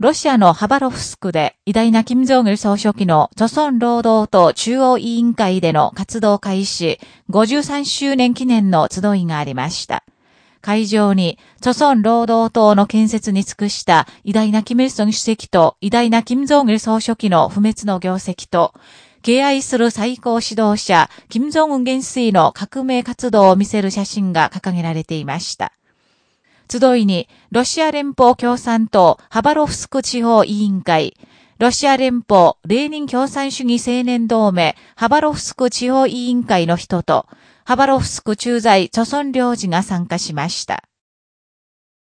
ロシアのハバロフスクで偉大な金正義総書記の著村労働党中央委員会での活動開始53周年記念の集いがありました。会場に、著村労働党の建設に尽くした偉大なキム・イルソン主席と偉大な金正義総書記の不滅の業績と、敬愛する最高指導者、金正恩元帥の革命活動を見せる写真が掲げられていました。集いに、ロシア連邦共産党ハバロフスク地方委員会、ロシア連邦レーニン共産主義青年同盟ハバロフスク地方委員会の人と、ハバロフスク駐在著村領事が参加しました。